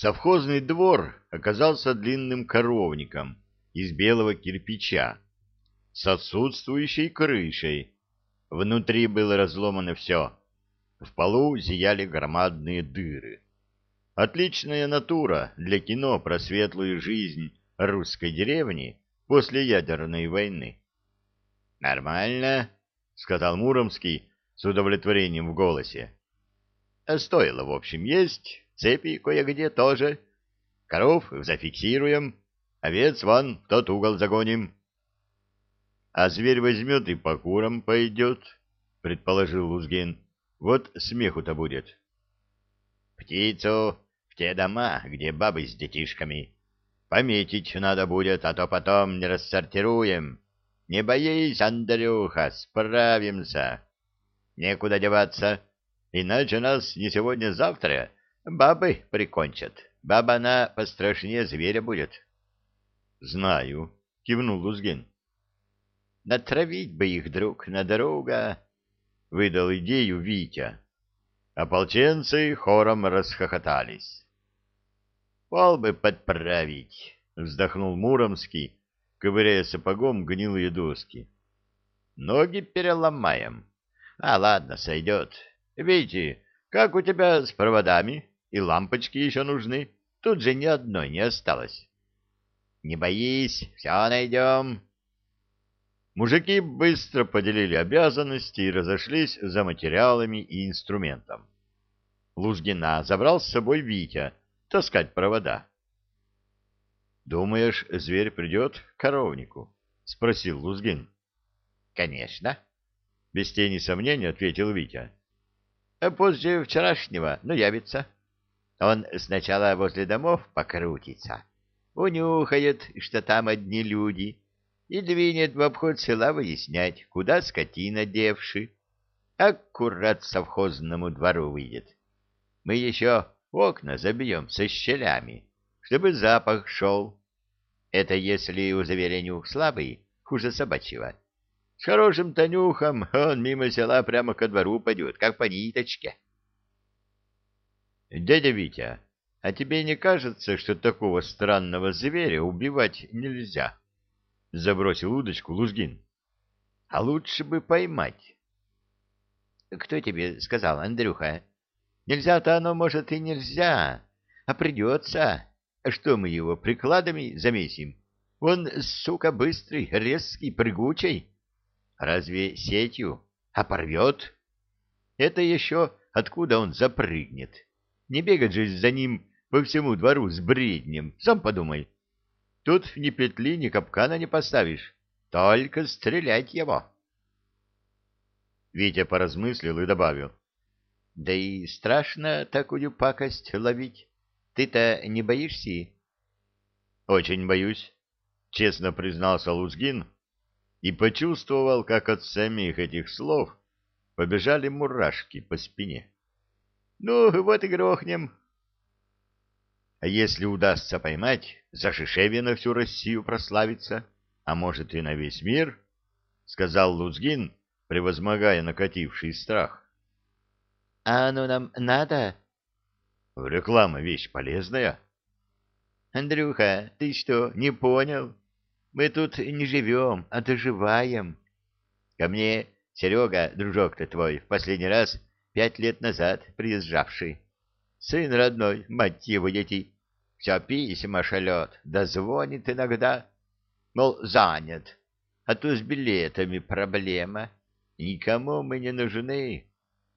Совхозный двор оказался длинным коровником из белого кирпича с отсутствующей крышей. Внутри было разломано все. В полу зияли громадные дыры. Отличная натура для кино про светлую жизнь русской деревни после ядерной войны. «Нормально», — сказал Муромский с удовлетворением в голосе. «Стоило, в общем, есть, цепи кое-где тоже. Коров зафиксируем, овец вон в тот угол загоним». «А зверь возьмет и по курам пойдет», — предположил Лузгин. «Вот смеху-то будет». «Птицу в те дома, где бабы с детишками. Пометить надо будет, а то потом не рассортируем». Не боись, Андрюха, справимся. Некуда деваться, иначе нас не сегодня-завтра бабы прикончат. Баба она пострашнее зверя будет. — Знаю, — кивнул Лузгин. — Натравить бы их друг на друга, — выдал идею Витя. Ополченцы хором расхохотались. — Пол бы подправить, — вздохнул Муромский, ковыряя сапогом гнилые доски. Ноги переломаем. А, ладно, сойдет. Видите, как у тебя с проводами? И лампочки еще нужны. Тут же ни одной не осталось. Не боись, все найдем. Мужики быстро поделили обязанности и разошлись за материалами и инструментом. Лузгина забрал с собой Витя таскать провода. Думаешь, зверь придет к коровнику? — спросил Лузгин. — Конечно. — без тени сомнения ответил Витя. — А после вчерашнего, ну, явится. Он сначала возле домов покрутится, унюхает, что там одни люди, и двинет в обход села выяснять, куда скотина девши. Аккурат совхозному двору выйдет. Мы еще окна забьем со щелями, чтобы запах шел. Это если у зверя нюх слабый, хуже собачьего. С хорошим тонюхом он мимо села прямо ко двору пойдет, как по ниточке. Дядя Витя, а тебе не кажется, что такого странного зверя убивать нельзя? Забросил удочку Лузгин. А лучше бы поймать. Кто тебе сказал, Андрюха? Нельзя-то оно, может, и нельзя, а придется. А что мы его прикладами замесим? Он, сука, быстрый, резкий, прыгучий. Разве сетью? А порвет? Это еще откуда он запрыгнет? Не бегать же за ним по всему двору с бреднем, сам подумай. Тут ни петли, ни капкана не поставишь, только стрелять его. Витя поразмыслил и добавил. Да и страшно такую пакость ловить. Ты-то не боишься? — Очень боюсь, — честно признался Лузгин и почувствовал, как от самих этих слов побежали мурашки по спине. — Ну, вот и грохнем. — А если удастся поймать, за Шишеве на всю Россию прославиться, а может и на весь мир, — сказал Лузгин, превозмогая накативший страх. — А оно нам надо? — Реклама вещь полезная. Андрюха, ты что, не понял? Мы тут не живем, а доживаем. Ко мне Серега, дружок-то твой, в последний раз пять лет назад приезжавший. Сын родной, мать его дети, все письма шалет, да звонит иногда. Мол, занят, а то с билетами проблема. Никому мы не нужны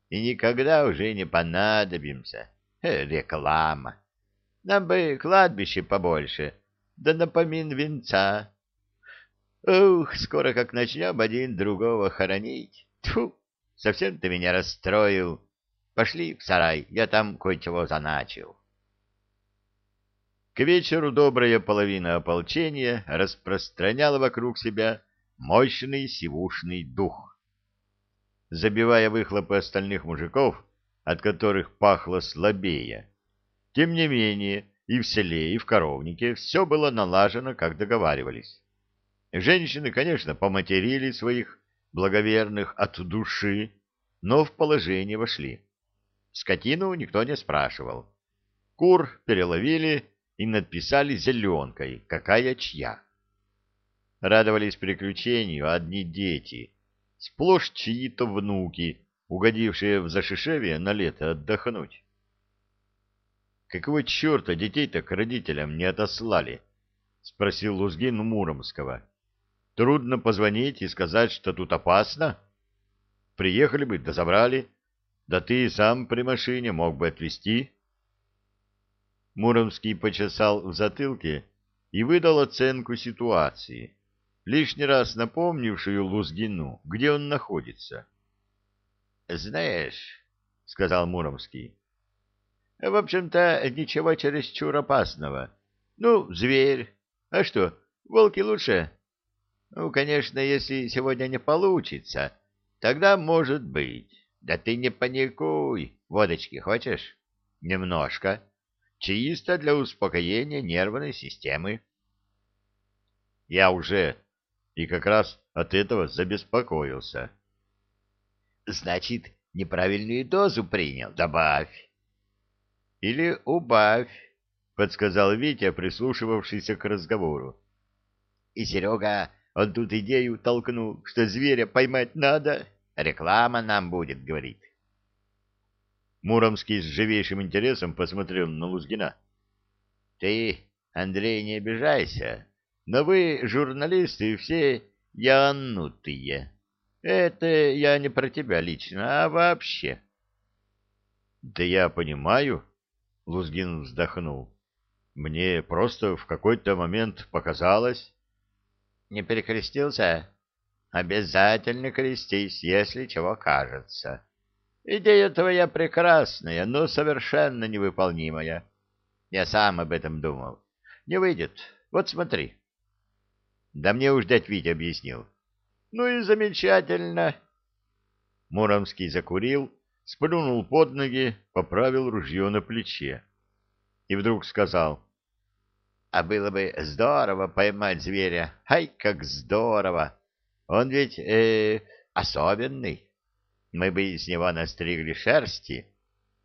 и никогда уже не понадобимся. Э, реклама. Нам бы кладбище побольше, да напомин венца. Ух, скоро как начнем один другого хоронить. Тьфу, совсем ты меня расстроил. Пошли в сарай, я там кое-чего заначил. К вечеру добрая половина ополчения распространяла вокруг себя мощный сивушный дух. Забивая выхлопы остальных мужиков, от которых пахло слабее. Тем не менее, и в селе, и в коровнике все было налажено, как договаривались. Женщины, конечно, поматерили своих благоверных от души, но в положение вошли. Скотину никто не спрашивал. Кур переловили и надписали зеленкой, какая чья. Радовались приключению одни дети, сплошь чьи-то внуки, угодившие в Зашишевье на лето отдохнуть. «Какого черта детей-то к родителям не отослали?» — спросил Лузгин Муромского. «Трудно позвонить и сказать, что тут опасно. Приехали бы, да забрали. Да ты сам при машине мог бы отвезти». Муромский почесал в затылке и выдал оценку ситуации, лишний раз напомнившую Лузгину, где он находится. «Знаешь», — сказал Муромский, — «в общем-то, ничего чересчур опасного. Ну, зверь. А что, волки лучше? Ну, конечно, если сегодня не получится, тогда может быть. Да ты не паникуй. Водочки хочешь? Немножко. Чисто для успокоения нервной системы. Я уже и как раз от этого забеспокоился. Значит, неправильную дозу принял. Добавь. Или убавь, подсказал Витя, прислушивавшийся к разговору. И Серега, он тут идею толкнул, что зверя поймать надо. Реклама нам будет, говорит. Муромский с живейшим интересом посмотрел на Лузгина. — Ты, Андрей, не обижайся, но вы, журналисты, все янутые. Это я не про тебя лично, а вообще. — Да я понимаю, — Лузгин вздохнул. — Мне просто в какой-то момент показалось... — Не перекрестился? Обязательно крестись, если чего кажется. Идея твоя прекрасная, но совершенно невыполнимая. Я сам об этом думал. Не выйдет. Вот смотри. Да мне уж дядь Витя объяснил. Ну и замечательно. Муромский закурил, сплюнул под ноги, поправил ружье на плече. И вдруг сказал. А было бы здорово поймать зверя. Ай, как здорово! Он ведь э, особенный. Мы бы с него настригли шерсти.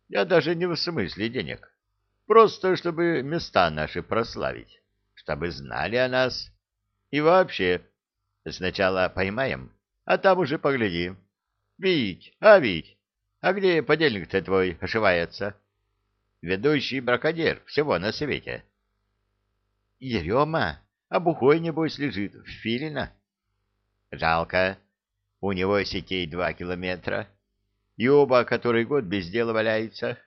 Я даже не в смысле денег. Просто, чтобы места наши прославить, чтобы знали о нас. И вообще, сначала поймаем, а там уже поглядим. Вить, а Вить, а где подельник-то твой ошивается? Ведущий браконьер всего на свете. Ерема, а бухой, небось, лежит в филина. Жалко, у него сетей два километра, и оба который год без дела валяются.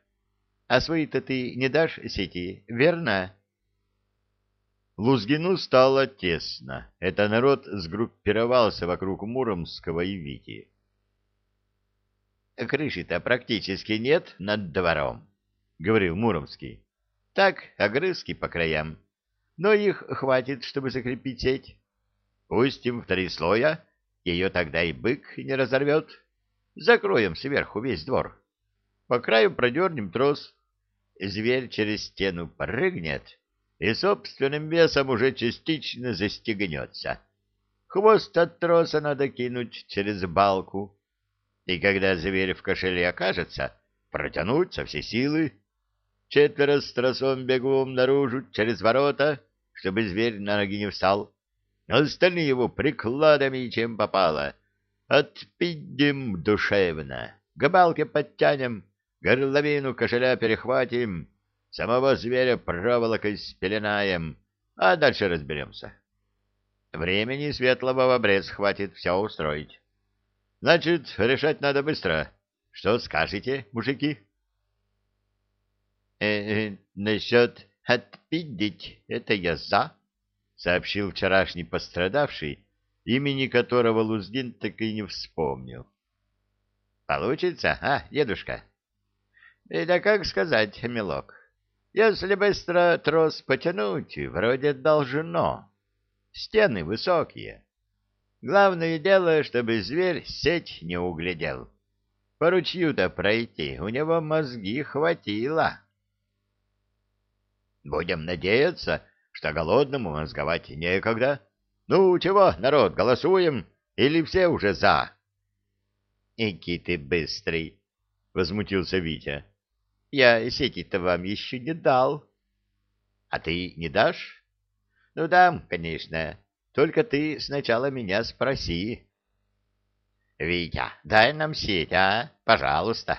А свои-то ты не дашь сети, верно? Лузгину стало тесно. Это народ сгруппировался вокруг Муромского и Вити. «Крыши-то практически нет над двором», — говорил Муромский. «Так, огрызки по краям. Но их хватит, чтобы закрепить сеть. Пустим в три слоя, ее тогда и бык не разорвет. Закроем сверху весь двор. По краю продернем трос. Зверь через стену прыгнет и собственным весом уже частично застегнется. Хвост от троса надо кинуть через балку. И когда зверь в кошеле окажется, протянуть со всей силы. Четверо с тросом бегом наружу через ворота, чтобы зверь на ноги не встал остальные его прикладами, чем попало. Отпидем душевно, к балке подтянем, горловину кошеля перехватим, самого зверя проволокой спеленаем, а дальше разберемся. Времени светлого в обрез хватит все устроить. Значит, решать надо быстро. Что скажете, мужики? Э -э, насчет отпидить это я за, сообщил вчерашний пострадавший, имени которого Лузгин так и не вспомнил. «Получится, а, дедушка?» «Да как сказать, милок, если быстро трос потянуть, вроде должно. Стены высокие. Главное дело, чтобы зверь сеть не углядел. По ручью-то пройти у него мозги хватило». «Будем надеяться, что голодному мозговать некогда. Ну, чего, народ, голосуем? Или все уже за? — Эки ты быстрый, — возмутился Витя. Я сети-то вам еще не дал. А ты не дашь? Ну, дам, конечно. Только ты сначала меня спроси. Витя, дай нам сеть, а? Пожалуйста.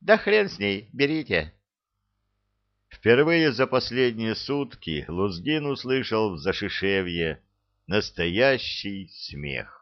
Да хрен с ней, берите. Впервые за последние сутки Лузгин услышал в Зашишевье настоящий смех.